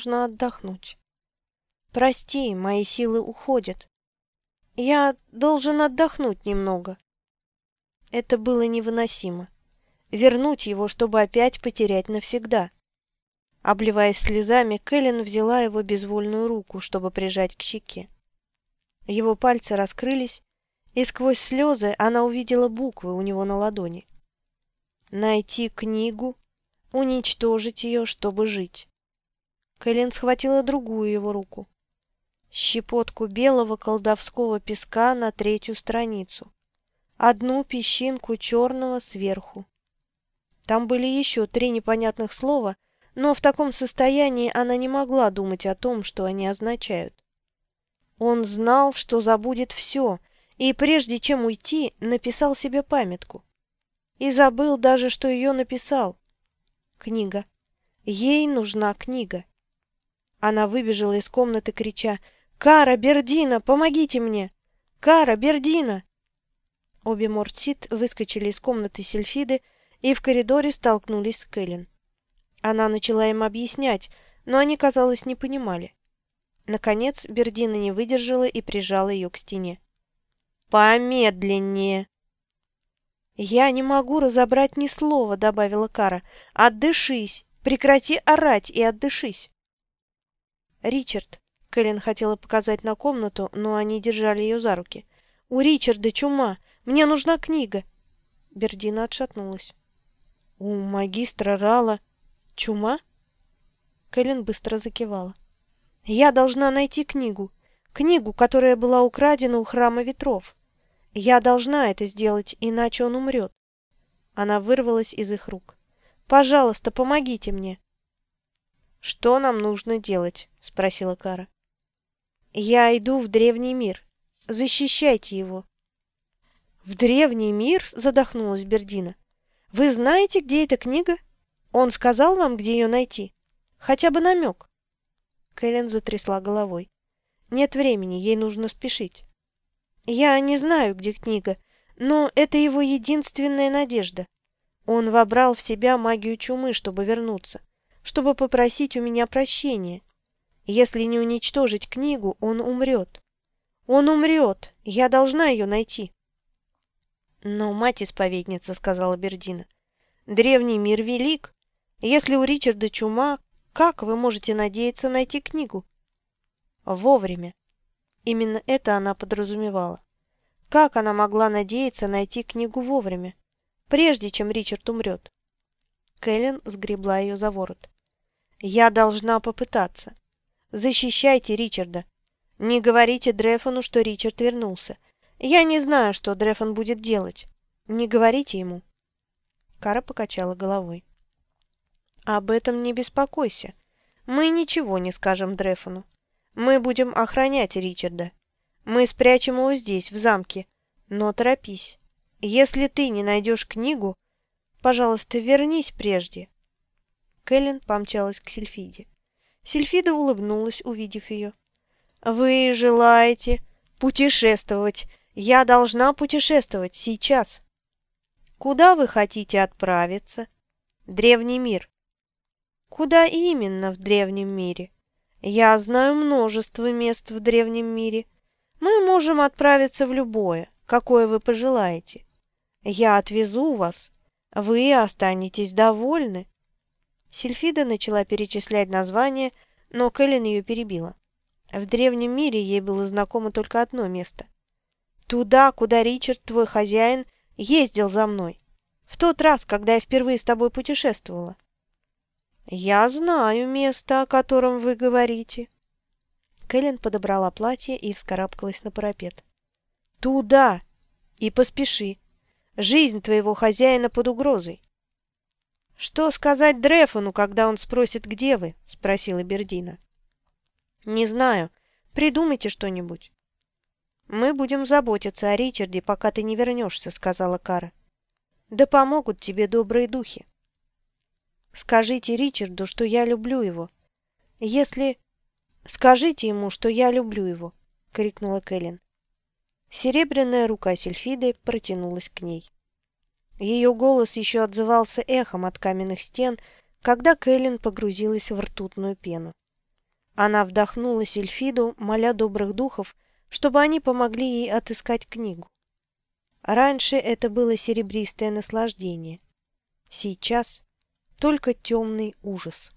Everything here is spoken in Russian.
нужно отдохнуть. Прости, мои силы уходят. Я должен отдохнуть немного. Это было невыносимо. Вернуть его, чтобы опять потерять навсегда. Обливаясь слезами, Кэлен взяла его безвольную руку, чтобы прижать к щеке. Его пальцы раскрылись, и сквозь слезы она увидела буквы у него на ладони. Найти книгу, уничтожить ее, чтобы жить. Кэлен схватила другую его руку. Щепотку белого колдовского песка на третью страницу. Одну песчинку черного сверху. Там были еще три непонятных слова — но в таком состоянии она не могла думать о том, что они означают. Он знал, что забудет все, и прежде чем уйти, написал себе памятку. И забыл даже, что ее написал. Книга. Ей нужна книга. Она выбежала из комнаты, крича «Кара, Бердина, помогите мне! Кара, Бердина!» Обе Мортсит выскочили из комнаты Сельфиды и в коридоре столкнулись с Кэлен. Она начала им объяснять, но они, казалось, не понимали. Наконец Бердина не выдержала и прижала ее к стене. «Помедленнее!» «Я не могу разобрать ни слова», — добавила Кара. «Отдышись! Прекрати орать и отдышись!» «Ричард!» — Кэлен хотела показать на комнату, но они держали ее за руки. «У Ричарда чума! Мне нужна книга!» Бердина отшатнулась. «У магистра Рала...» Чума? Кэлен быстро закивала. Я должна найти книгу. Книгу, которая была украдена у храма ветров. Я должна это сделать, иначе он умрет. Она вырвалась из их рук. Пожалуйста, помогите мне. Что нам нужно делать? спросила Кара. Я иду в древний мир. Защищайте его. В древний мир? задохнулась Бердина. Вы знаете, где эта книга? Он сказал вам, где ее найти? Хотя бы намек?» Кэлен затрясла головой. «Нет времени, ей нужно спешить». «Я не знаю, где книга, но это его единственная надежда. Он вобрал в себя магию чумы, чтобы вернуться, чтобы попросить у меня прощения. Если не уничтожить книгу, он умрет. Он умрет, я должна ее найти». «Но мать-исповедница», — сказала Бердина, — «древний мир велик, если у Ричарда чума, как вы можете надеяться найти книгу? Вовремя. Именно это она подразумевала. Как она могла надеяться найти книгу вовремя, прежде чем Ричард умрет? Кэлен сгребла ее за ворот. «Я должна попытаться. Защищайте Ричарда. Не говорите Дрефону, что Ричард вернулся. Я не знаю, что Дрефон будет делать. Не говорите ему». Кара покачала головой. Об этом не беспокойся. Мы ничего не скажем Дрефону. Мы будем охранять Ричарда. Мы спрячем его здесь, в замке. Но торопись. Если ты не найдешь книгу, пожалуйста, вернись прежде. Кэлен помчалась к Сильфиде. Сильфида улыбнулась, увидев ее. «Вы желаете путешествовать. Я должна путешествовать сейчас». «Куда вы хотите отправиться?» «Древний мир. Куда именно в древнем мире? Я знаю множество мест в древнем мире. Мы можем отправиться в любое, какое вы пожелаете. Я отвезу вас. Вы останетесь довольны. Сильфида начала перечислять названия, но Кэлен ее перебила. В древнем мире ей было знакомо только одно место. Туда, куда Ричард, твой хозяин, ездил за мной. В тот раз, когда я впервые с тобой путешествовала. «Я знаю место, о котором вы говорите». Кэлен подобрала платье и вскарабкалась на парапет. «Туда! И поспеши! Жизнь твоего хозяина под угрозой!» «Что сказать Дрефону, когда он спросит, где вы?» — спросила Бердина. «Не знаю. Придумайте что-нибудь». «Мы будем заботиться о Ричарде, пока ты не вернешься», — сказала Кара. «Да помогут тебе добрые духи». Скажите Ричарду, что я люблю его. Если... Скажите ему, что я люблю его, — крикнула Кэлен. Серебряная рука Сильфиды протянулась к ней. Ее голос еще отзывался эхом от каменных стен, когда Кэлен погрузилась в ртутную пену. Она вдохнула сильфиду, моля добрых духов, чтобы они помогли ей отыскать книгу. Раньше это было серебристое наслаждение. Сейчас только темный ужас.